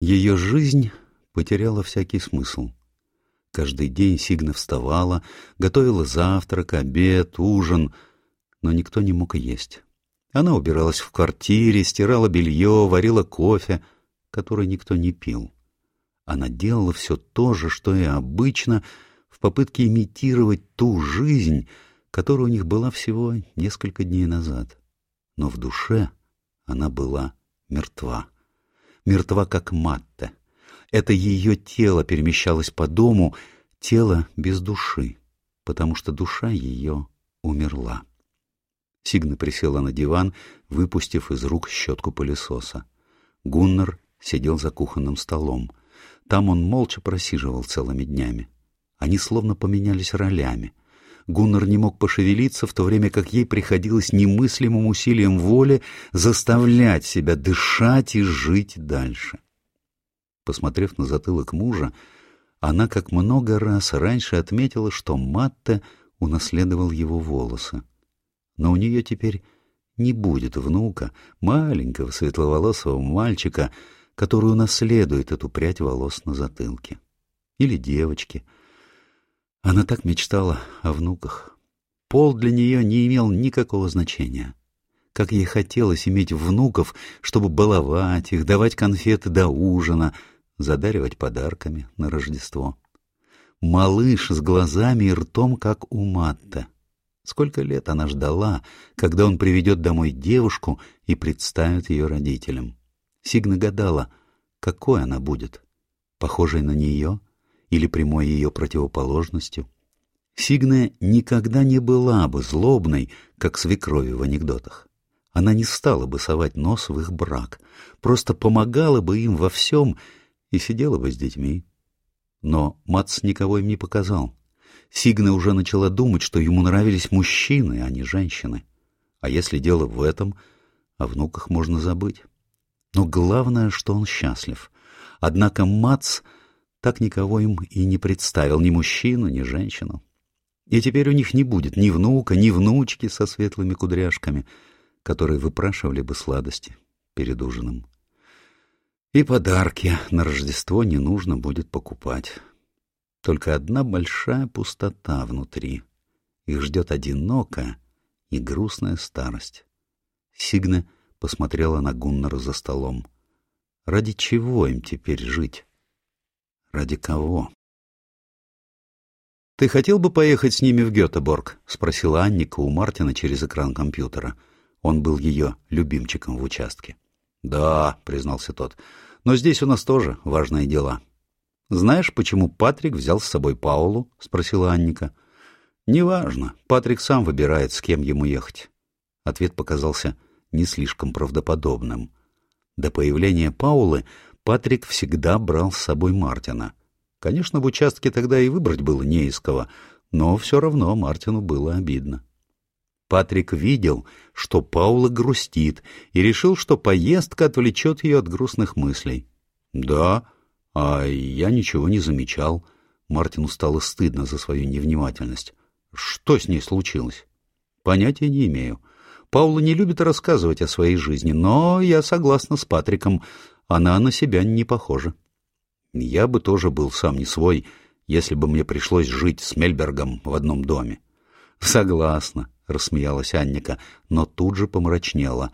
Ее жизнь потеряла всякий смысл. Каждый день Сигна вставала, готовила завтрак, обед, ужин, но никто не мог есть. Она убиралась в квартире, стирала белье, варила кофе, который никто не пил. Она делала все то же, что и обычно, в попытке имитировать ту жизнь, которая у них была всего несколько дней назад. Но в душе она была мертва. Мертва, как Матта. Это ее тело перемещалось по дому, тело без души, потому что душа ее умерла. Сигна присела на диван, выпустив из рук щетку пылесоса. Гуннар сидел за кухонным столом. Там он молча просиживал целыми днями. Они словно поменялись ролями. Гуннар не мог пошевелиться, в то время как ей приходилось немыслимым усилием воли заставлять себя дышать и жить дальше. Посмотрев на затылок мужа, она как много раз раньше отметила, что Матте унаследовал его волосы. Но у нее теперь не будет внука, маленького светловолосого мальчика, который унаследует эту прядь волос на затылке. Или девочки. Она так мечтала о внуках. Пол для нее не имел никакого значения. Как ей хотелось иметь внуков, чтобы баловать их, давать конфеты до ужина, задаривать подарками на Рождество. Малыш с глазами и ртом, как у Матта. Сколько лет она ждала, когда он приведет домой девушку и представит ее родителям. Сигна гадала, какой она будет, похожей на нее или прямой ее противоположностью. Сигна никогда не была бы злобной, как свекрови в анекдотах. Она не стала бы совать нос в их брак, просто помогала бы им во всем и сидела бы с детьми. Но Мац никого им не показал. Сигна уже начала думать, что ему нравились мужчины, а не женщины. А если дело в этом, о внуках можно забыть. Но главное, что он счастлив. Однако Мац так никого им и не представил, ни мужчину, ни женщину. И теперь у них не будет ни внука, ни внучки со светлыми кудряшками, которые выпрашивали бы сладости перед ужином. И подарки на Рождество не нужно будет покупать. Только одна большая пустота внутри. Их ждет одинокая и грустная старость. Сигна — посмотрела на Гуннера за столом. Ради чего им теперь жить? Ради кого? «Ты хотел бы поехать с ними в Гетеборг?» — спросила Анника у Мартина через экран компьютера. Он был ее любимчиком в участке. «Да», — признался тот, — «но здесь у нас тоже важные дела». «Знаешь, почему Патрик взял с собой Паулу?» — спросила Анника. «Неважно. Патрик сам выбирает, с кем ему ехать». Ответ показался не слишком правдоподобным. До появления Паулы Патрик всегда брал с собой Мартина. Конечно, в участке тогда и выбрать было не из кого, но все равно Мартину было обидно. Патрик видел, что Паула грустит, и решил, что поездка отвлечет ее от грустных мыслей. «Да, а я ничего не замечал». Мартину стало стыдно за свою невнимательность. «Что с ней случилось?» «Понятия не имею. Паула не любит рассказывать о своей жизни, но я согласна с Патриком, она на себя не похожа. Я бы тоже был сам не свой, если бы мне пришлось жить с Мельбергом в одном доме. Согласна, рассмеялась Анника, но тут же помрачнела.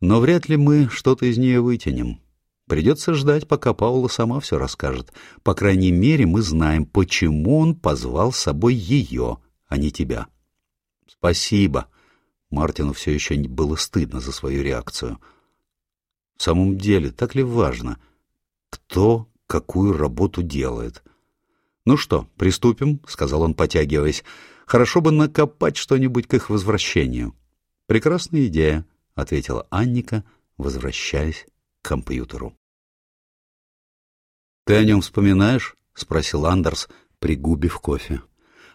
Но вряд ли мы что-то из нее вытянем. Придется ждать, пока Паула сама все расскажет. По крайней мере, мы знаем, почему он позвал с собой ее, а не тебя. — Спасибо, Мартину все еще было стыдно за свою реакцию. В самом деле, так ли важно, кто какую работу делает? «Ну что, приступим?» — сказал он, потягиваясь. «Хорошо бы накопать что-нибудь к их возвращению». «Прекрасная идея», — ответила Анника, возвращаясь к компьютеру. «Ты о нем вспоминаешь?» — спросил Андерс, пригубив кофе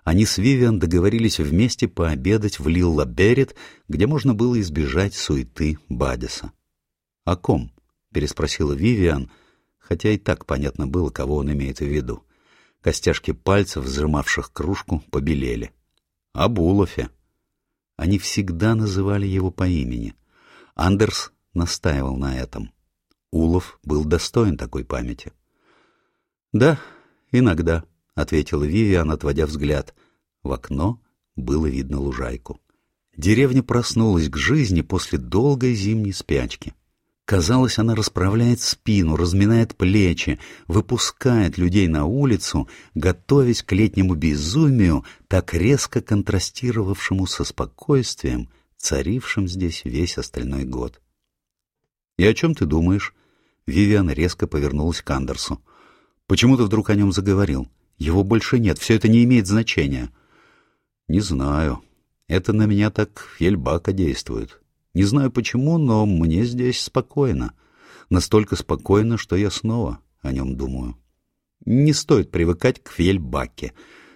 они с Вивиан договорились вместе пообедать в Лилла Берет, где можно было избежать суеты Бадиса. «О ком?» — переспросила Вивиан, хотя и так понятно было, кого он имеет в виду. Костяшки пальцев, сжимавших кружку, побелели. «О Булофе». Они всегда называли его по имени. Андерс настаивал на этом. Улов был достоин такой памяти. «Да, иногда», — ответила Вивиан, отводя взгляд. В окно было видно лужайку. Деревня проснулась к жизни после долгой зимней спячки. Казалось, она расправляет спину, разминает плечи, выпускает людей на улицу, готовясь к летнему безумию, так резко контрастировавшему со спокойствием, царившим здесь весь остальной год. «И о чем ты думаешь?» Вивиан резко повернулась к Андерсу. «Почему ты вдруг о нем заговорил? Его больше нет, все это не имеет значения». «Не знаю. Это на меня так Ельбака действует. Не знаю почему, но мне здесь спокойно. Настолько спокойно, что я снова о нем думаю. Не стоит привыкать к Фельбаке.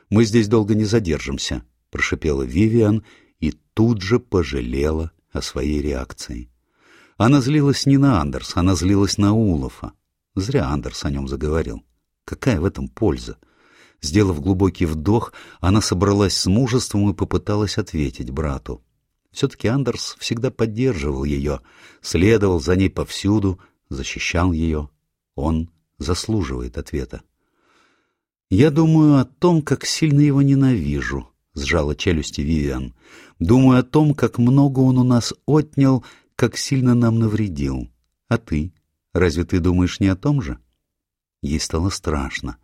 Мы здесь долго не задержимся, — прошипела Вивиан и тут же пожалела о своей реакции. Она злилась не на Андерс, она злилась на Улафа. Зря Андерс о нем заговорил. Какая в этом польза? Сделав глубокий вдох, она собралась с мужеством и попыталась ответить брату. Все-таки Андерс всегда поддерживал ее, следовал за ней повсюду, защищал ее. Он заслуживает ответа. «Я думаю о том, как сильно его ненавижу», — сжала челюсти Вивиан. «Думаю о том, как много он у нас отнял, как сильно нам навредил. А ты? Разве ты думаешь не о том же?» Ей стало страшно.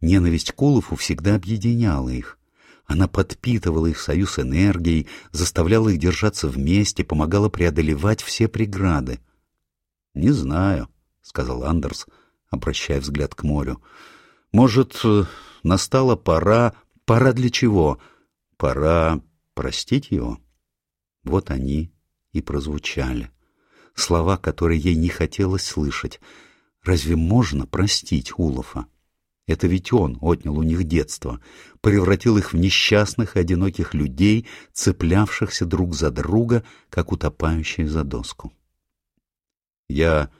Ненависть к всегда объединяла их. Она подпитывала их союз энергией, заставляла их держаться вместе, помогала преодолевать все преграды. — Не знаю, — сказал Андерс, обращая взгляд к морю. — Может, э, настала пора... Пора для чего? Пора простить его? Вот они и прозвучали. Слова, которые ей не хотелось слышать. Разве можно простить Улафа? Это ведь он отнял у них детство, превратил их в несчастных и одиноких людей, цеплявшихся друг за друга, как утопающие за доску. «Я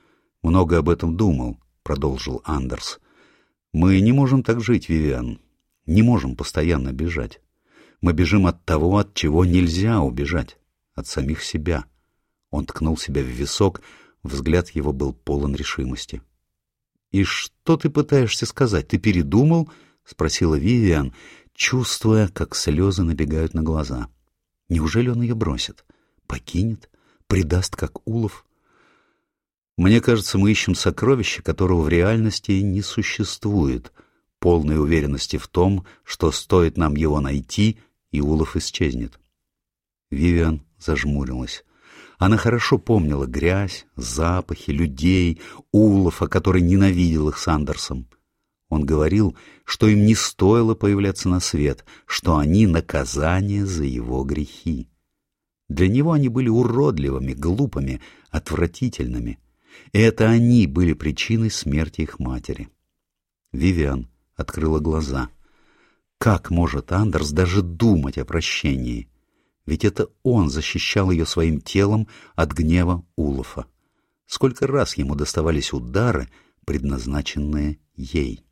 много об этом думал», — продолжил Андерс. «Мы не можем так жить, Вивиан. Не можем постоянно бежать. Мы бежим от того, от чего нельзя убежать, от самих себя». Он ткнул себя в висок, взгляд его был полон решимости. «И что ты пытаешься сказать? Ты передумал?» — спросила Вивиан, чувствуя, как слезы набегают на глаза. «Неужели он ее бросит? Покинет? Предаст, как улов?» «Мне кажется, мы ищем сокровище, которого в реальности не существует, полной уверенности в том, что стоит нам его найти, и улов исчезнет». Вивиан зажмурилась. Она хорошо помнила грязь, запахи, людей, Улафа, который ненавидел их с Андерсом. Он говорил, что им не стоило появляться на свет, что они — наказание за его грехи. Для него они были уродливыми, глупыми, отвратительными. И это они были причиной смерти их матери. Вивиан открыла глаза. Как может Андерс даже думать о прощении? Ведь это он защищал ее своим телом от гнева Улафа. Сколько раз ему доставались удары, предназначенные ей.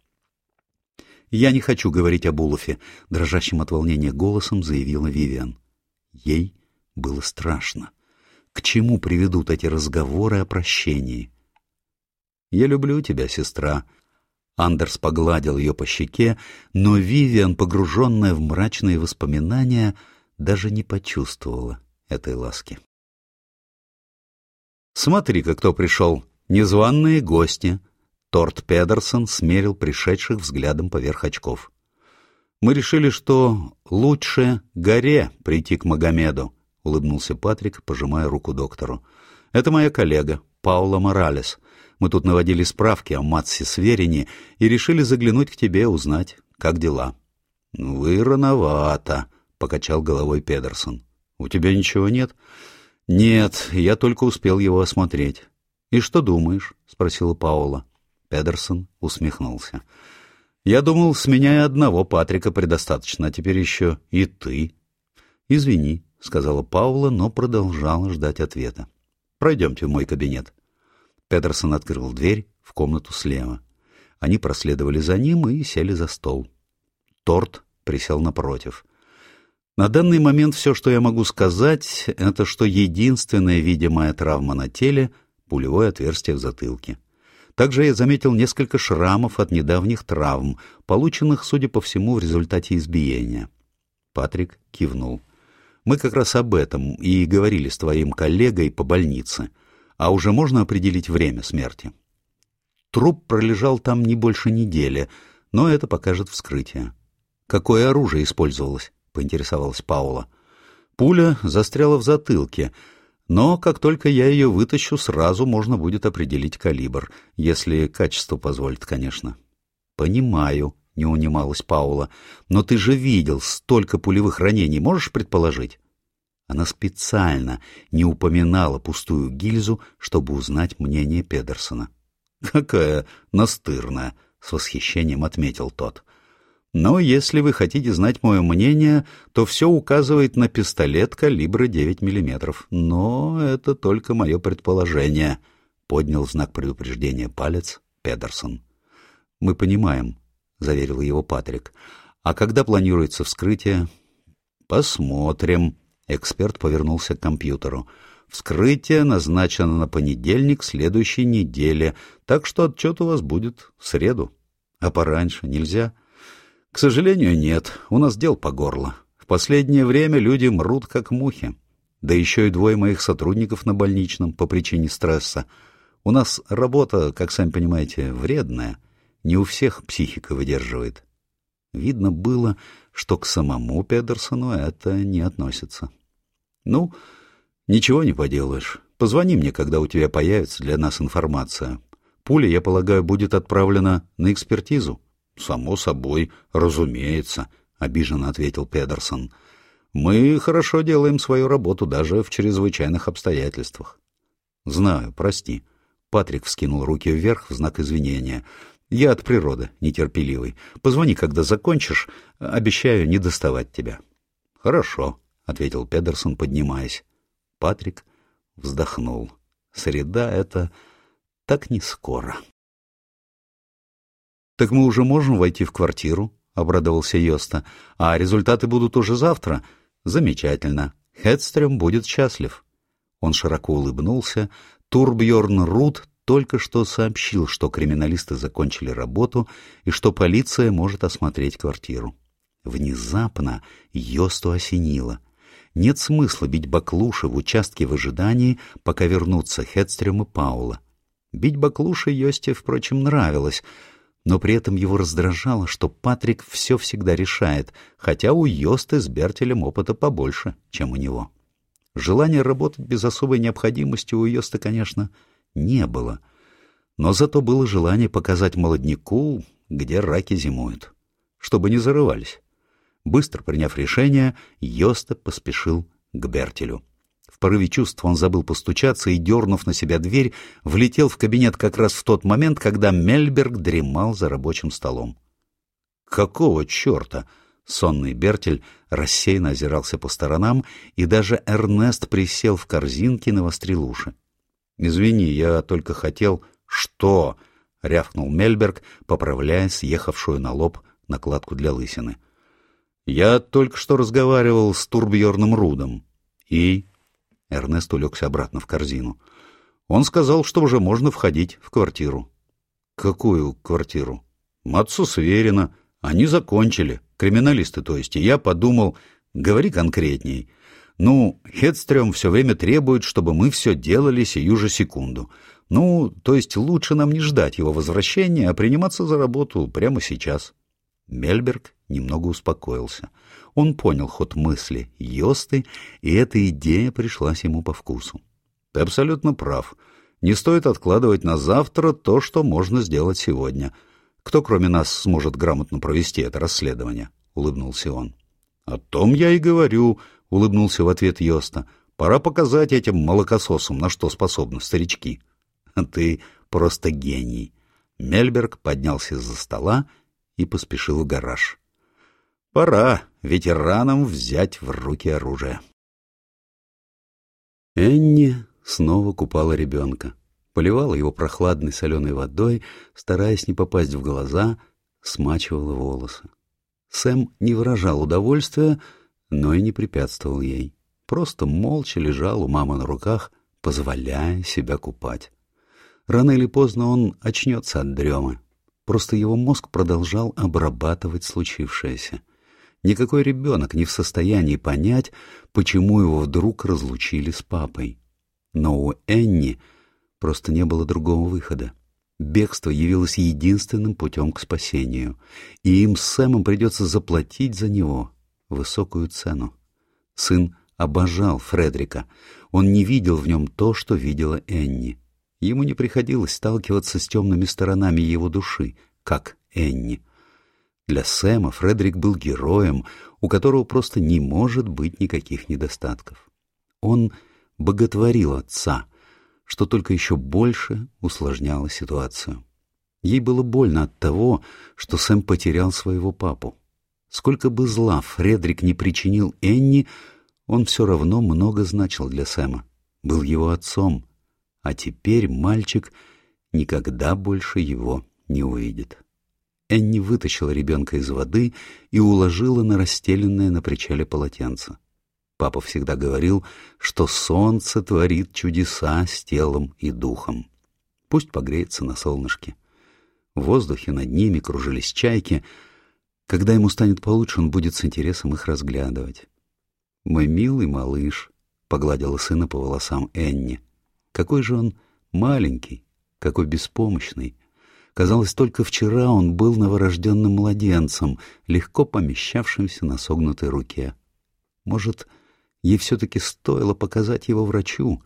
«Я не хочу говорить об Улафе», — дрожащим от волнения голосом заявила Вивиан. Ей было страшно. К чему приведут эти разговоры о прощении? «Я люблю тебя, сестра», Андерс погладил ее по щеке, но Вивиан, погруженная в мрачные воспоминания, даже не почувствовала этой ласки. «Смотри-ка, кто пришел! Незваные гости!» Торт Педерсон смерил пришедших взглядом поверх очков. «Мы решили, что лучше горе прийти к Магомеду», — улыбнулся Патрик, пожимая руку доктору. «Это моя коллега, Паула Моралес. Мы тут наводили справки о Матсе Сверине и решили заглянуть к тебе, узнать, как дела». «Вы рановато», покачал головой Педерсон. У тебя ничего нет? Нет, я только успел его осмотреть. И что думаешь? спросила Паула. Педерсон усмехнулся. Я думал, с меня и одного Патрика предостаточно, а теперь еще и ты. Извини, сказала Паула, но продолжала ждать ответа. Пройдемте в мой кабинет. Педерсон открыл дверь в комнату слева. Они проследовали за ним и сели за стол. Торт присел напротив. На данный момент все, что я могу сказать, это что единственная видимая травма на теле пулевое отверстие в затылке. Также я заметил несколько шрамов от недавних травм, полученных, судя по всему, в результате избиения. Патрик кивнул. «Мы как раз об этом и говорили с твоим коллегой по больнице. А уже можно определить время смерти?» Труп пролежал там не больше недели, но это покажет вскрытие. «Какое оружие использовалось?» — поинтересовалась Паула. «Пуля застряла в затылке, но как только я ее вытащу, сразу можно будет определить калибр, если качество позволит, конечно». «Понимаю», — не унималась Паула, — «но ты же видел столько пулевых ранений, можешь предположить?» Она специально не упоминала пустую гильзу, чтобы узнать мнение Педерсона. «Какая настырная!» — с восхищением отметил тот. «Но если вы хотите знать мое мнение, то все указывает на пистолет калибра 9 миллиметров. Но это только мое предположение», — поднял знак предупреждения палец Педерсон. «Мы понимаем», — заверил его Патрик. «А когда планируется вскрытие?» «Посмотрим», — эксперт повернулся к компьютеру. Вскрытие назначено на понедельник следующей недели, так что отчет у вас будет в среду. А пораньше нельзя? К сожалению, нет. У нас дел по горло. В последнее время люди мрут, как мухи. Да еще и двое моих сотрудников на больничном по причине стресса. У нас работа, как сами понимаете, вредная. Не у всех психика выдерживает. Видно было, что к самому Педерсону это не относится. Ну, Ничего не поделаешь. Позвони мне, когда у тебя появится для нас информация. Пуля, я полагаю, будет отправлена на экспертизу. Само собой, разумеется, обиженно ответил Педерсон. Мы хорошо делаем свою работу даже в чрезвычайных обстоятельствах. Знаю, прости. Патрик вскинул руки вверх в знак извинения. Я от природы нетерпеливый. Позвони, когда закончишь. Обещаю не доставать тебя. Хорошо, ответил Педерсон, поднимаясь. Патрик вздохнул. Среда — это так не скоро. «Так мы уже можем войти в квартиру?» — обрадовался Йоста. «А результаты будут уже завтра? Замечательно. Хедстрем будет счастлив». Он широко улыбнулся. Турбьорн Рут только что сообщил, что криминалисты закончили работу и что полиция может осмотреть квартиру. Внезапно Йосту осенило — нет смысла бить баклуши в участке в ожидании, пока вернутся Хедстрем и Паула. Бить баклуши Йосте, впрочем, нравилось, но при этом его раздражало, что Патрик все всегда решает, хотя у Йосты с Бертелем опыта побольше, чем у него. Желания работать без особой необходимости у Йоста, конечно, не было, но зато было желание показать молодняку, где раки зимуют, чтобы не зарывались. Быстро приняв решение, Йоста поспешил к Бертелю. Порыве чувств он забыл постучаться и, дернув на себя дверь, влетел в кабинет как раз в тот момент, когда Мельберг дремал за рабочим столом. «Какого черта?» Сонный Бертель рассеянно озирался по сторонам, и даже Эрнест присел в корзинке, навострил уши. «Извини, я только хотел...» «Что?» — рявкнул Мельберг, поправляя съехавшую на лоб накладку для лысины. — я только что разговаривал с Турбьерном Рудом. И... Эрнест улегся обратно в корзину. Он сказал, что уже можно входить в квартиру. Какую квартиру? Матсу сверено. Они закончили. Криминалисты, то есть. И я подумал, говори конкретней. Ну, Хедстрем все время требует, чтобы мы все делали сию же секунду. Ну, то есть лучше нам не ждать его возвращения, а приниматься за работу прямо сейчас. Мельберг немного успокоился. Он понял ход мысли Йосты, и эта идея пришлась ему по вкусу. — Ты абсолютно прав. Не стоит откладывать на завтра то, что можно сделать сегодня. Кто, кроме нас, сможет грамотно провести это расследование? — улыбнулся он. — О том я и говорю, — улыбнулся в ответ Йоста. — Пора показать этим молокососам, на что способны старички. — Ты просто гений. Мельберг поднялся из-за стола и поспешил в гараж. Пора ветеранам взять в руки оружие. Энни снова купала ребенка, поливала его прохладной соленой водой, стараясь не попасть в глаза, смачивала волосы. Сэм не выражал удовольствия, но и не препятствовал ей. Просто молча лежал у мамы на руках, позволяя себя купать. Рано или поздно он очнется от дремы. Просто его мозг продолжал обрабатывать случившееся. Никакой ребенок не в состоянии понять, почему его вдруг разлучили с папой. Но у Энни просто не было другого выхода. Бегство явилось единственным путем к спасению, и им с Сэмом придется заплатить за него высокую цену. Сын обожал Фредрика. Он не видел в нем то, что видела Энни. Ему не приходилось сталкиваться с темными сторонами его души, как Энни. Для Сэма Фредерик был героем, у которого просто не может быть никаких недостатков. Он боготворил отца, что только еще больше усложняло ситуацию. Ей было больно от того, что Сэм потерял своего папу. Сколько бы зла Фредерик не причинил Энни, он все равно много значил для Сэма, был его отцом, а теперь мальчик никогда больше его не увидит. Энни вытащила ребенка из воды и уложила на расстеленное на причале полотенце. Папа всегда говорил, что солнце творит чудеса с телом и духом. Пусть погреется на солнышке. В воздухе над ними кружились чайки. Когда ему станет получше, он будет с интересом их разглядывать. «Мой милый малыш», — погладила сына по волосам Энни. «Какой же он маленький, какой беспомощный. Казалось, только вчера он был новорожденным младенцем, легко помещавшимся на согнутой руке. Может, ей все-таки стоило показать его врачу,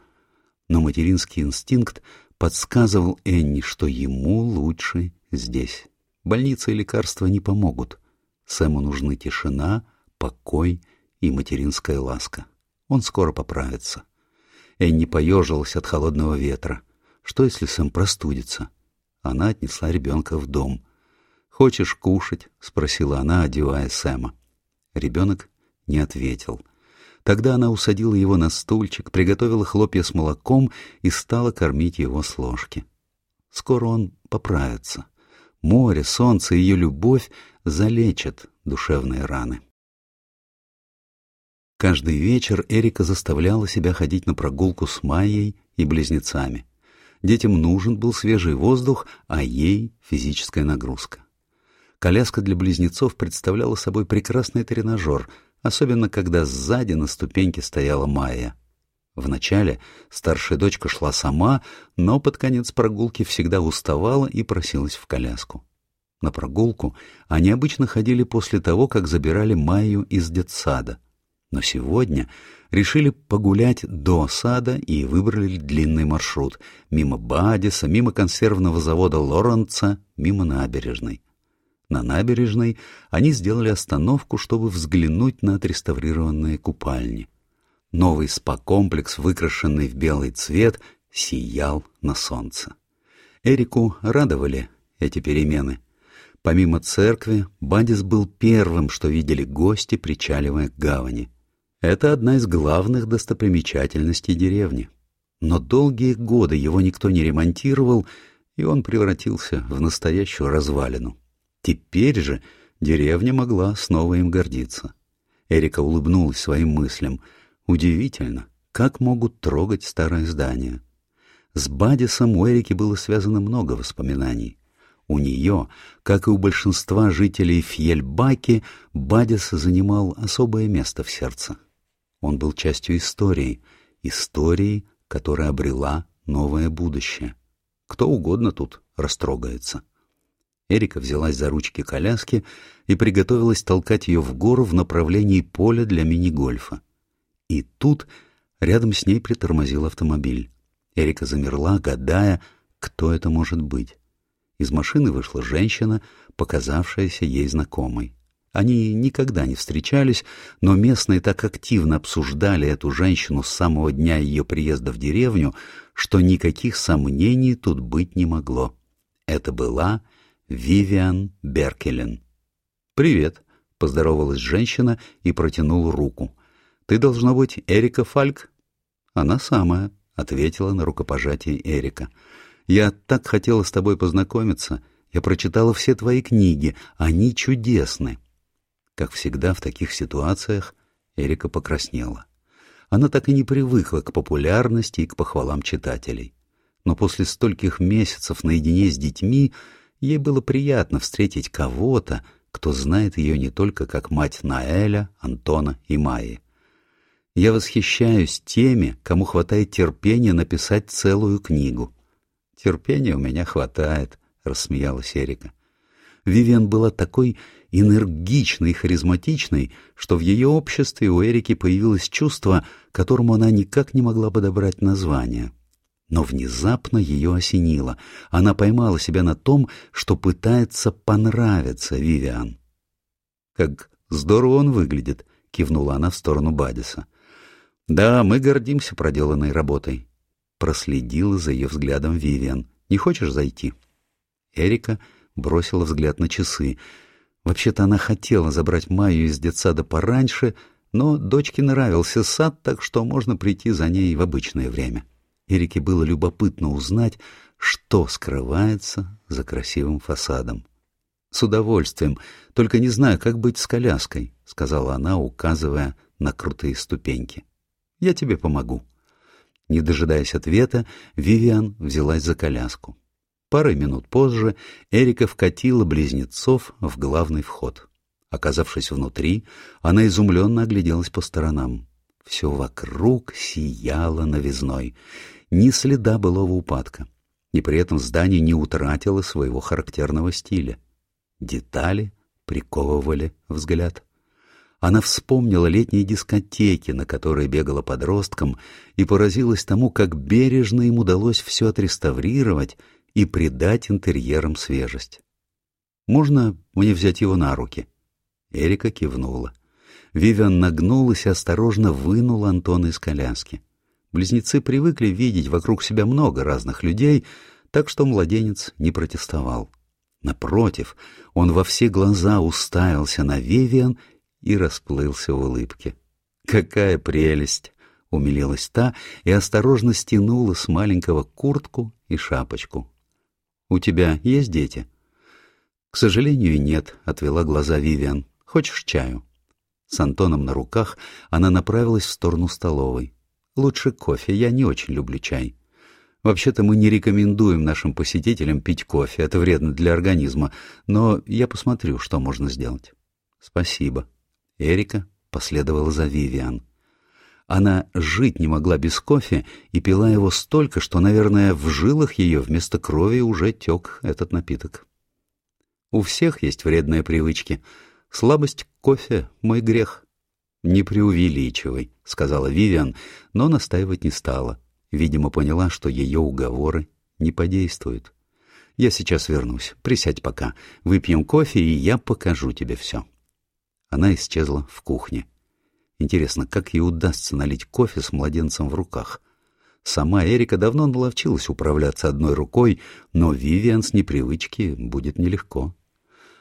но материнский инстинкт подсказывал Энни, что ему лучше здесь. Больница и лекарства не помогут. Сэму нужны тишина, покой и материнская ласка. Он скоро поправится. Энни поежилась от холодного ветра. Что, если Сэм простудится? Она отнесла ребенка в дом. «Хочешь кушать?» — спросила она, одевая Сэма. Ребенок не ответил. Тогда она усадила его на стульчик, приготовила хлопья с молоком и стала кормить его с ложки. Скоро он поправится. Море, солнце и ее любовь залечат душевные раны. Каждый вечер Эрика заставляла себя ходить на прогулку с Майей и близнецами. Детям нужен был свежий воздух, а ей — физическая нагрузка. Коляска для близнецов представляла собой прекрасный тренажер, особенно когда сзади на ступеньке стояла Майя. Вначале старшая дочка шла сама, но под конец прогулки всегда уставала и просилась в коляску. На прогулку они обычно ходили после того, как забирали Майю из детсада но сегодня решили погулять до сада и выбрали длинный маршрут мимо Бадиса, мимо консервного завода Лоренца, мимо набережной. На набережной они сделали остановку, чтобы взглянуть на отреставрированные купальни. Новый спа-комплекс, выкрашенный в белый цвет, сиял на солнце. Эрику радовали эти перемены. Помимо церкви, Бадис был первым, что видели гости, причаливая к гавани. Это одна из главных достопримечательностей деревни. Но долгие годы его никто не ремонтировал, и он превратился в настоящую развалину. Теперь же деревня могла снова им гордиться. Эрика улыбнулась своим мыслям. Удивительно, как могут трогать старое здание. С Бадисом у Эрики было связано много воспоминаний. У нее, как и у большинства жителей Фьельбаки, Бадис занимал особое место в сердце. Он был частью истории, истории, которая обрела новое будущее. Кто угодно тут растрогается. Эрика взялась за ручки коляски и приготовилась толкать ее в гору в направлении поля для мини-гольфа. И тут рядом с ней притормозил автомобиль. Эрика замерла, гадая, кто это может быть. Из машины вышла женщина, показавшаяся ей знакомой. Они никогда не встречались, но местные так активно обсуждали эту женщину с самого дня ее приезда в деревню, что никаких сомнений тут быть не могло. Это была Вивиан Беркелен. «Привет», — поздоровалась женщина и протянула руку. «Ты, должна быть, Эрика Фальк?» «Она самая», — ответила на рукопожатие Эрика. «Я так хотела с тобой познакомиться. Я прочитала все твои книги. Они чудесны». Как всегда в таких ситуациях, Эрика покраснела. Она так и не привыкла к популярности и к похвалам читателей. но после стольких месяцев наедине с детьми ей было приятно встретить кого-то, кто знает ее не только как мать Наэля, Антона и Майи. Я восхищаюсь теми, кому хватает терпения написать целую книгу. Терпения у меня хватает, — рассмеялась Эрика. Вивиан была такой энергичной и харизматичной, что в ее обществе у Эрики появилось чувство, которому она никак не могла подобрать название. Но внезапно ее осенило. Она поймала себя на том, что пытается понравиться Вивиан. «Как здорово он выглядит», — кивнула она в сторону Бадиса. «Да, мы гордимся проделанной работой». Проследила за ее взглядом Вивиан. «Не хочешь зайти?» Эрика бросила взгляд на часы. Вообще-то она хотела забрать Майю из детсада пораньше, но дочке нравился сад, так что можно прийти за ней в обычное время. Эрике было любопытно узнать, что скрывается за красивым фасадом. «С удовольствием, только не знаю, как быть с коляской», — сказала она, указывая на крутые ступеньки. «Я тебе помогу». Не дожидаясь ответа, Вивиан взялась за коляску. Пары минут позже Эрика вкатила близнецов в главный вход. Оказавшись внутри, она изумленно огляделась по сторонам. Все вокруг сияло новизной ни следа былого упадка, и при этом здание не утратило своего характерного стиля. Детали приковывали взгляд. Она вспомнила летние дискотеки, на которые бегала подростком, и поразилась тому, как бережно им удалось все отреставрировать и придать интерьерам свежесть. «Можно мне взять его на руки?» Эрика кивнула. Вивиан нагнулась и осторожно вынула Антона из коляски. Близнецы привыкли видеть вокруг себя много разных людей, так что младенец не протестовал. Напротив, он во все глаза уставился на Вивиан и расплылся в улыбке. «Какая прелесть!» — умилилась та и осторожно стянула с маленького куртку и шапочку. «У тебя есть дети?» «К сожалению, нет», — отвела глаза Вивиан. «Хочешь чаю?» С Антоном на руках она направилась в сторону столовой. Лучше кофе, я не очень люблю чай. Вообще-то мы не рекомендуем нашим посетителям пить кофе, это вредно для организма, но я посмотрю, что можно сделать. Спасибо. Эрика последовала за Вивиан. Она жить не могла без кофе и пила его столько, что, наверное, в жилах ее вместо крови уже тек этот напиток. У всех есть вредные привычки. Слабость к кофе — мой грех. «Не преувеличивай», — сказала Вивиан, но настаивать не стала. Видимо, поняла, что ее уговоры не подействуют. «Я сейчас вернусь. Присядь пока. Выпьем кофе, и я покажу тебе все». Она исчезла в кухне. Интересно, как ей удастся налить кофе с младенцем в руках? Сама Эрика давно наловчилась управляться одной рукой, но Вивиан с непривычки будет нелегко.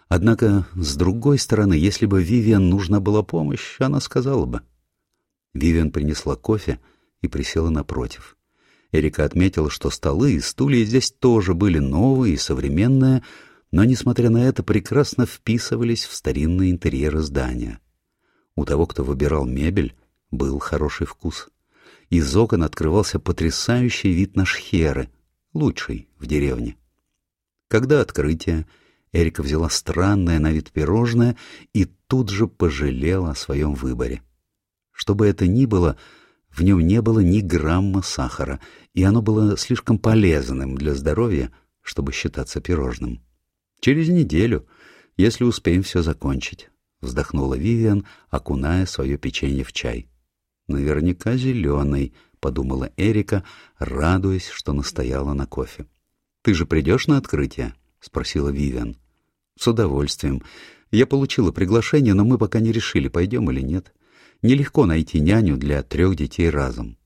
Однако, с другой стороны, если бы Вивиан нужна была помощь, она сказала бы. Вивиан принесла кофе и присела напротив. Эрика отметила, что столы и стулья здесь тоже были новые и современные, но, несмотря на это, прекрасно вписывались в старинные интерьеры здания. У того, кто выбирал мебель, был хороший вкус. Из окон открывался потрясающий вид на шхеры, лучший в деревне. Когда открытие, Эрика взяла странное на вид пирожное и тут же пожалела о своем выборе. Что бы это ни было, в нем не было ни грамма сахара, и оно было слишком полезным для здоровья, чтобы считаться пирожным. «Через неделю, если успеем все закончить», — вздохнула Вивиан, окуная свое печенье в чай. «Наверняка зеленый», — подумала Эрика, радуясь, что настояла на кофе. «Ты же придешь на открытие?» — спросила Вивиан. «С удовольствием. Я получила приглашение, но мы пока не решили, пойдем или нет. Нелегко найти няню для трех детей разом.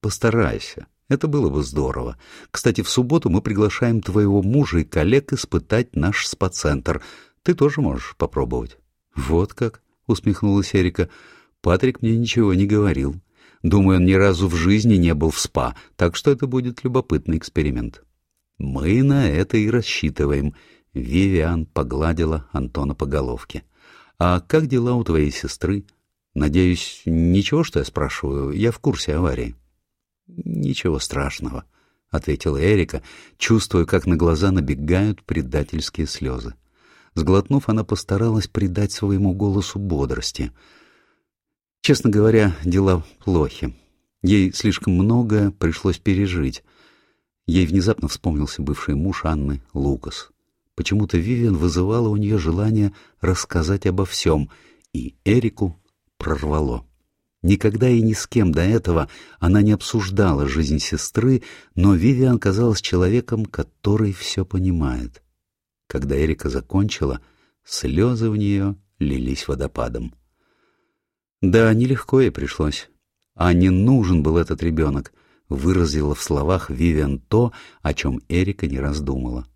Постарайся. Это было бы здорово. Кстати, в субботу мы приглашаем твоего мужа и коллег испытать наш спа-центр. Ты тоже можешь попробовать». «Вот как?» — усмехнулась Эрика. «Патрик мне ничего не говорил. Думаю, он ни разу в жизни не был в спа, так что это будет любопытный эксперимент». «Мы на это и рассчитываем», Вивиан погладила Антона по головке. «А как дела у твоей сестры? Надеюсь, ничего, что я спрашиваю? Я в курсе аварии». «Ничего страшного». — ответила Эрика, чувствуя, как на глаза набегают предательские слезы. Сглотнув, она постаралась придать своему голосу бодрости. Честно говоря, дела плохи. Ей слишком многое пришлось пережить. Ей внезапно вспомнился бывший муж Анны, Лукас. Почему-то Вивиан вызывала у нее желание рассказать обо всем, и Эрику прорвало. Никогда и ни с кем до этого она не обсуждала жизнь сестры, но Вивиан казалась человеком, который все понимает. Когда Эрика закончила, слезы в нее лились водопадом. Да, нелегко ей пришлось. А не нужен был этот ребенок, выразила в словах Вивиан то, о чем Эрика не раздумала.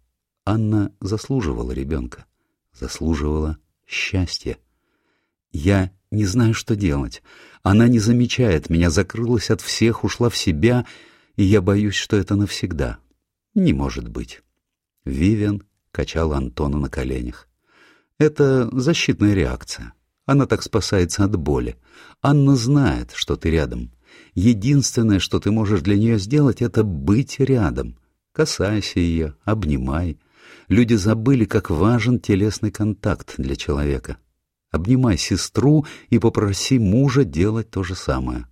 Анна заслуживала ребенка, заслуживала счастья. Я не знаю, что делать. Она не замечает меня, закрылась от всех, ушла в себя, и я боюсь, что это навсегда. Не может быть. Вивиан качала Антона на коленях. Это защитная реакция. Она так спасается от боли. Анна знает, что ты рядом. Единственное, что ты можешь для нее сделать, это быть рядом. Касайся ее, обнимай. Люди забыли, как важен телесный контакт для человека. Обнимай сестру и попроси мужа делать то же самое.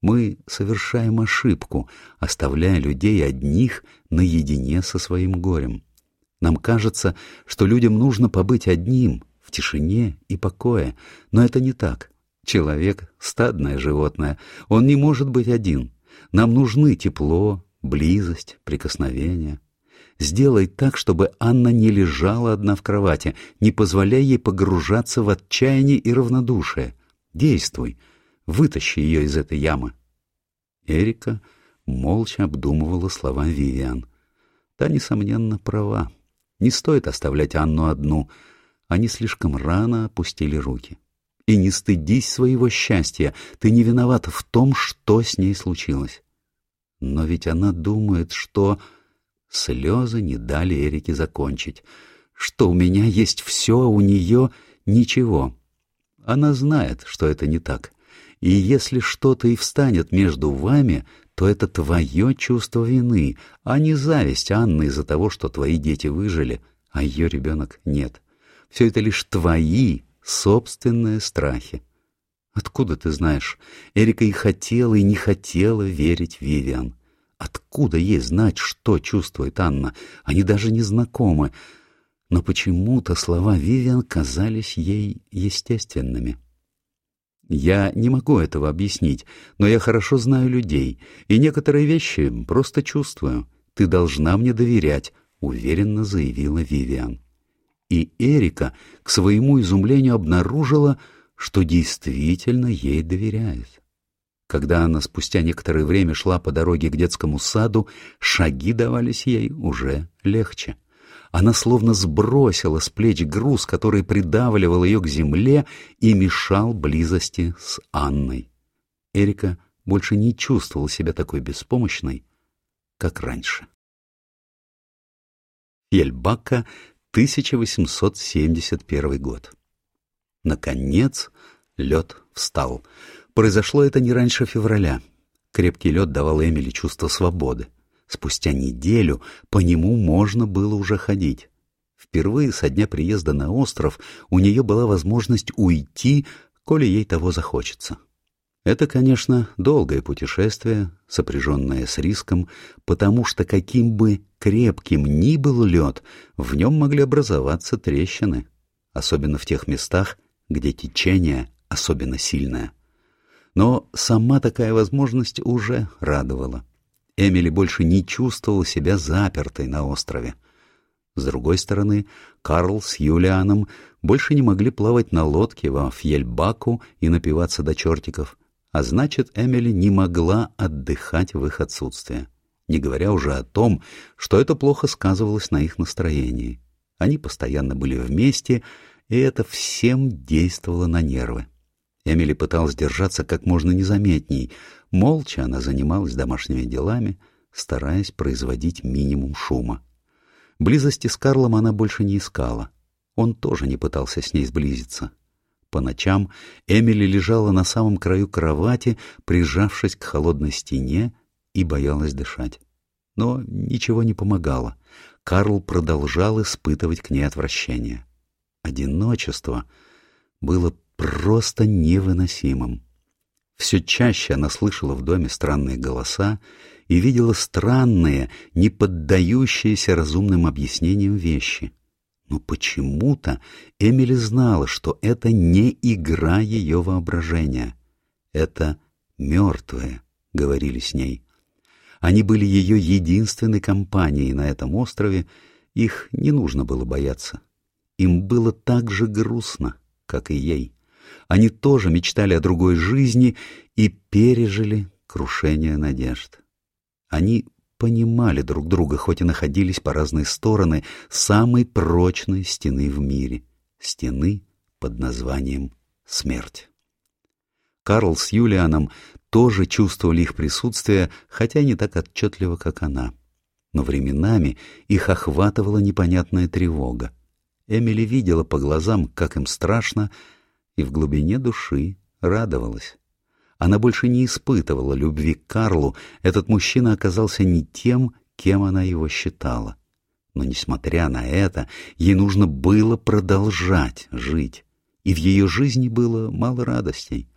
Мы совершаем ошибку, оставляя людей одних наедине со своим горем. Нам кажется, что людям нужно побыть одним, в тишине и покое, но это не так. Человек — стадное животное, он не может быть один. Нам нужны тепло, близость, прикосновение. Сделай так, чтобы Анна не лежала одна в кровати, не позволяя ей погружаться в отчаяние и равнодушие. Действуй, вытащи ее из этой ямы. Эрика молча обдумывала слова Вивиан. Та, несомненно, права. Не стоит оставлять Анну одну. Они слишком рано опустили руки. И не стыдись своего счастья. Ты не виновата в том, что с ней случилось. Но ведь она думает, что... Слезы не дали Эрике закончить. Что у меня есть все, а у нее ничего. Она знает, что это не так. И если что-то и встанет между вами, то это твое чувство вины, а не зависть Анны из-за того, что твои дети выжили, а ее ребенок нет. Все это лишь твои собственные страхи. Откуда ты знаешь? Эрика и хотела, и не хотела верить Вивиан. Откуда ей знать, что чувствует Анна? Они даже не знакомы. Но почему-то слова Вивиан казались ей естественными. Я не могу этого объяснить, но я хорошо знаю людей, и некоторые вещи просто чувствую. Ты должна мне доверять, — уверенно заявила Вивиан. И Эрика, к своему изумлению, обнаружила, что действительно ей доверяет. Когда она спустя некоторое время шла по дороге к детскому саду, шаги давались ей уже легче. Она словно сбросила с плеч груз, который придавливал ее к земле и мешал близости с Анной. Эрика больше не чувствовала себя такой беспомощной, как раньше. Ельбака, 1871 год. Наконец лед встал — Произошло это не раньше февраля. Крепкий лед давал Эмили чувство свободы. Спустя неделю по нему можно было уже ходить. Впервые со дня приезда на остров у нее была возможность уйти, коли ей того захочется. Это, конечно, долгое путешествие, сопряженное с риском, потому что каким бы крепким ни был лед, в нем могли образоваться трещины, особенно в тех местах, где течение особенно сильное. Но сама такая возможность уже радовала. Эмили больше не чувствовала себя запертой на острове. С другой стороны, Карл с Юлианом больше не могли плавать на лодке во Фьельбаку и напиваться до чертиков, а значит, Эмили не могла отдыхать в их отсутствие, не говоря уже о том, что это плохо сказывалось на их настроении. Они постоянно были вместе, и это всем действовало на нервы. Эмили пыталась держаться как можно незаметней. Молча она занималась домашними делами, стараясь производить минимум шума. Близости с Карлом она больше не искала. Он тоже не пытался с ней сблизиться. По ночам Эмили лежала на самом краю кровати, прижавшись к холодной стене, и боялась дышать. Но ничего не помогало. Карл продолжал испытывать к ней отвращение. Одиночество было просто невыносимым. Все чаще она слышала в доме странные голоса и видела странные, не поддающиеся разумным объяснениям вещи. Но почему-то Эмили знала, что это не игра ее воображения. Это мертвые, говорили с ней. Они были ее единственной компанией на этом острове, их не нужно было бояться. Им было так же грустно, как и ей. Они тоже мечтали о другой жизни и пережили крушение надежд. Они понимали друг друга, хоть и находились по разные стороны самой прочной стены в мире — стены под названием смерть. Карл с Юлианом тоже чувствовали их присутствие, хотя не так отчетливо, как она. Но временами их охватывала непонятная тревога. Эмили видела по глазам, как им страшно, и в глубине души радовалась. Она больше не испытывала любви к Карлу, этот мужчина оказался не тем, кем она его считала. Но, несмотря на это, ей нужно было продолжать жить, и в ее жизни было мало радостей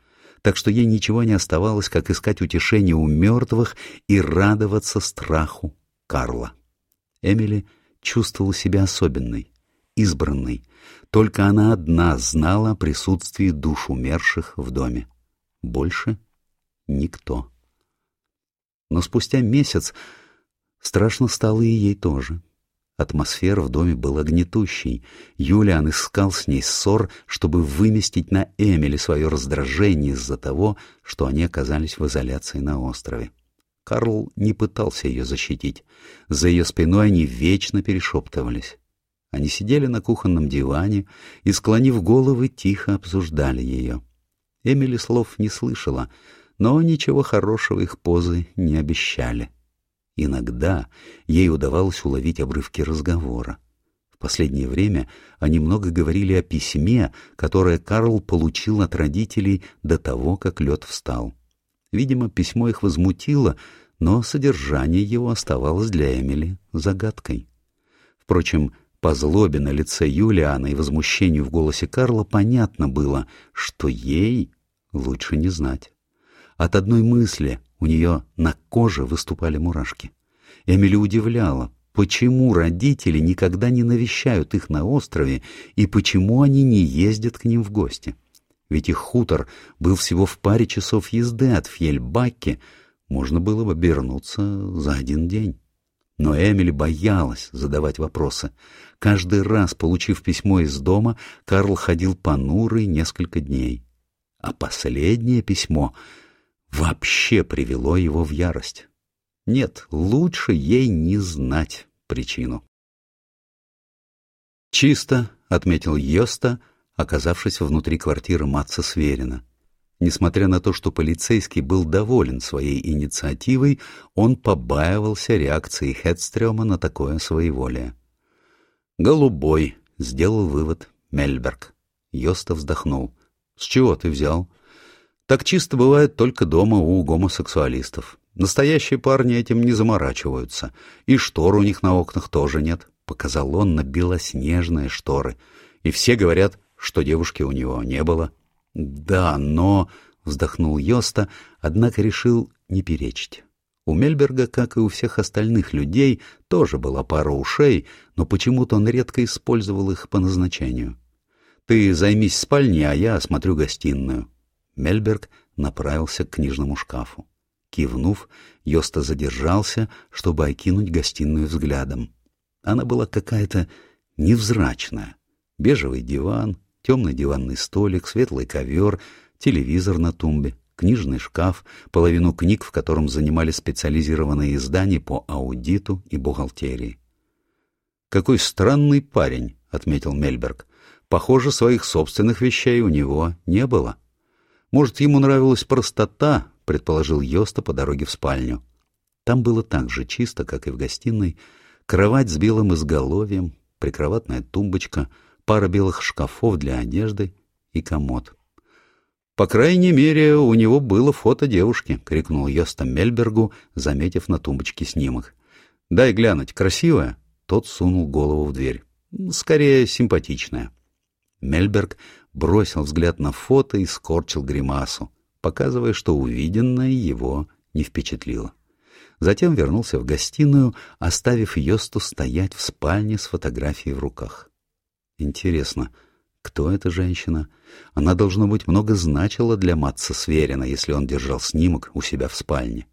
так что ей ничего не оставалось, как искать утешение у мертвых и радоваться страху Карла. Эмили чувствовала себя особенной, избранной. Только она одна знала о присутствии душ умерших в доме. Больше никто. Но спустя месяц страшно стало и ей тоже. Атмосфера в доме была гнетущей. Юлиан искал с ней ссор, чтобы выместить на Эмили свое раздражение из-за того, что они оказались в изоляции на острове. Карл не пытался ее защитить. За ее спиной они вечно перешептывались. Они сидели на кухонном диване и, склонив головы, тихо обсуждали ее. Эмили слов не слышала, но ничего хорошего их позы не обещали. Иногда ей удавалось уловить обрывки разговора. В последнее время они много говорили о письме, которое Карл получил от родителей до того, как лед встал. Видимо, письмо их возмутило, но содержание его оставалось для Эмили загадкой. Впрочем, по злобе на лице Юлиана и возмущению в голосе Карла понятно было, что ей лучше не знать. От одной мысли у нее на коже выступали мурашки. Эмили удивляла, почему родители никогда не навещают их на острове и почему они не ездят к ним в гости. Ведь их хутор был всего в паре часов езды от Фьельбакки, можно было бы обернуться за один день. Но Эмили боялась задавать вопросы. Каждый раз, получив письмо из дома, Карл ходил понурый несколько дней. А последнее письмо вообще привело его в ярость. Нет, лучше ей не знать причину. «Чисто», — отметил Йоста, оказавшись внутри квартиры Матца Сверина. Несмотря на то, что полицейский был доволен своей инициативой, он побаивался реакции Хедстрёма на такое своеволие. «Голубой», — сделал вывод Мельберг. Йоста вздохнул. «С чего ты взял?» Так чисто бывает только дома у гомосексуалистов. Настоящие парни этим не заморачиваются. И штор у них на окнах тоже нет. Показал он на белоснежные шторы. И все говорят, что девушки у него не было. Да, но... Вздохнул Йоста, однако решил не перечить. У Мельберга, как и у всех остальных людей, тоже была пара ушей, но почему-то он редко использовал их по назначению. «Ты займись спальней, а я осмотрю гостиную». Мельберг направился к книжному шкафу. Кивнув, Йоста задержался, чтобы окинуть гостиную взглядом. Она была какая-то невзрачная. Бежевый диван, темный диванный столик, светлый ковер, телевизор на тумбе, книжный шкаф, половину книг, в котором занимали специализированные издания по аудиту и бухгалтерии. «Какой странный парень», — отметил Мельберг. «Похоже, своих собственных вещей у него не было». Может, ему нравилась простота, предположил Йоста по дороге в спальню. Там было так же чисто, как и в гостиной. Кровать с белым изголовьем, прикроватная тумбочка, пара белых шкафов для одежды и комод. «По крайней мере, у него было фото девушки», — крикнул Йоста Мельбергу, заметив на тумбочке снимок. «Дай глянуть, красивая?» Тот сунул голову в дверь. «Скорее, симпатичная». Мельберг бросил взгляд на фото и скорчил гримасу, показывая, что увиденное его не впечатлило. Затем вернулся в гостиную, оставив Йосту стоять в спальне с фотографией в руках. Интересно, кто эта женщина? Она, должно быть, много значила для Матца Сверина, если он держал снимок у себя в спальне.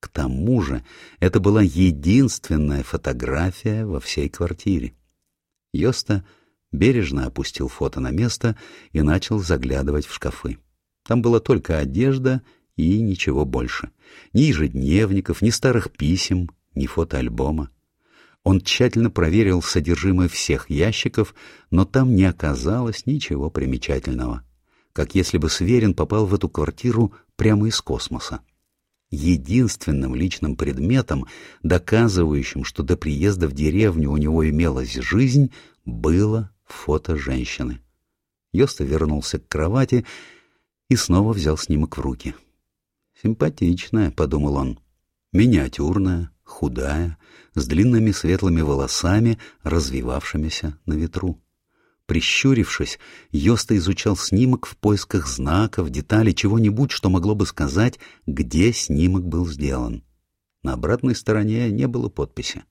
К тому же это была единственная фотография во всей квартире. Йоста бережно опустил фото на место и начал заглядывать в шкафы. Там была только одежда и ничего больше. Ни ежедневников, ни старых писем, ни фотоальбома. Он тщательно проверил содержимое всех ящиков, но там не оказалось ничего примечательного. Как если бы Сверин попал в эту квартиру прямо из космоса. Единственным личным предметом, доказывающим, что до приезда в деревню у него имелась жизнь, было фото женщины. Йоста вернулся к кровати и снова взял снимок в руки. «Симпатичная», — подумал он, — «миниатюрная, худая, с длинными светлыми волосами, развивавшимися на ветру». Прищурившись, Йоста изучал снимок в поисках знаков, деталей, чего-нибудь, что могло бы сказать, где снимок был сделан. На обратной стороне не было подписи.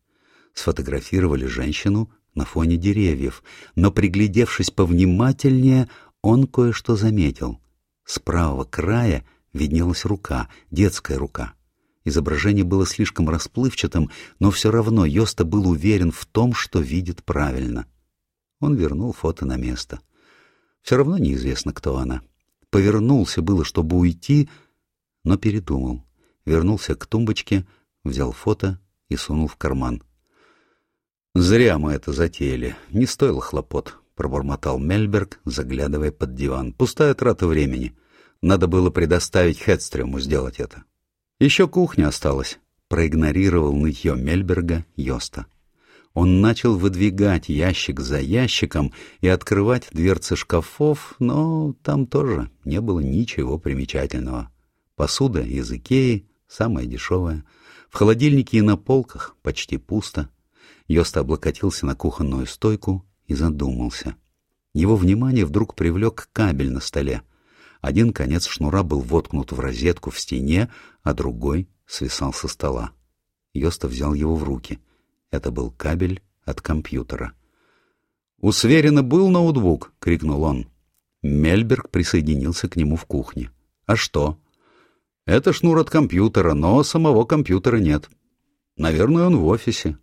Сфотографировали женщину на фоне деревьев, но, приглядевшись повнимательнее, он кое-что заметил. С правого края виднелась рука, детская рука. Изображение было слишком расплывчатым, но все равно Йоста был уверен в том, что видит правильно. Он вернул фото на место. Все равно неизвестно, кто она. Повернулся было, чтобы уйти, но передумал. Вернулся к тумбочке, взял фото и сунул в карман. «Зря мы это затеяли. Не стоило хлопот», — пробормотал Мельберг, заглядывая под диван. «Пустая трата времени. Надо было предоставить Хедстрему сделать это». «Еще кухня осталась», — проигнорировал нытье Мельберга Йоста. Он начал выдвигать ящик за ящиком и открывать дверцы шкафов, но там тоже не было ничего примечательного. Посуда из Икеи, самая дешевая. В холодильнике и на полках почти пусто. Йоста облокотился на кухонную стойку и задумался. Его внимание вдруг привлек кабель на столе. Один конец шнура был воткнут в розетку в стене, а другой свисал со стола. Йоста взял его в руки. Это был кабель от компьютера. «У Сверина был ноутбук!» — крикнул он. Мельберг присоединился к нему в кухне. «А что?» «Это шнур от компьютера, но самого компьютера нет. Наверное, он в офисе.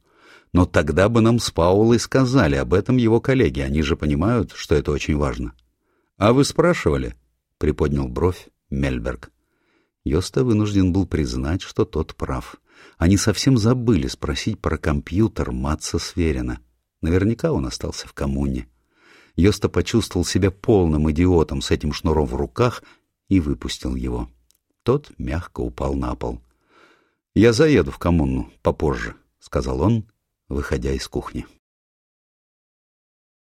Но тогда бы нам с Паулой сказали об этом его коллеги, они же понимают, что это очень важно. «А вы спрашивали?» — приподнял бровь Мельберг. Йоста вынужден был признать, что тот прав. Они совсем забыли спросить про компьютер Матса Сверина. Наверняка он остался в коммуне. Йоста почувствовал себя полным идиотом с этим шнуром в руках и выпустил его. Тот мягко упал на пол. «Я заеду в коммуну попозже», — сказал он выходя из кухни.